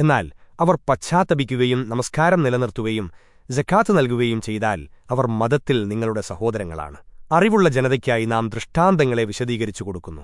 എന്നാൽ അവർ പശ്ചാത്തപിക്കുകയും നമസ്കാരം നിലനിർത്തുകയും ജക്കാത്ത് നൽകുകയും ചെയ്താൽ അവർ മതത്തിൽ നിങ്ങളുടെ സഹോദരങ്ങളാണ്. അറിവുള്ള ജനതയ്ക്കായി നാം ദൃഷ്ടാന്തങ്ങളെ വിശദീകരിച്ചു കൊടുക്കുന്നു.